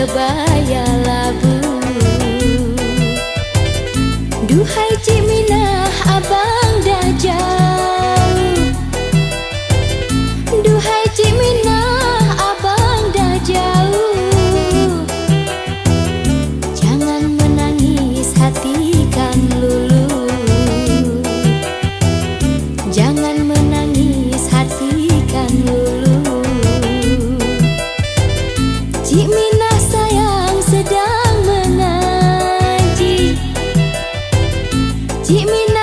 kebaya labu. Duhai Ciminah abang dah jauh Duhai Ciminah abang dah jauh Jangan menangis hati kan lulu. Jangan menangis hati kan lulu. Cik Keep me now.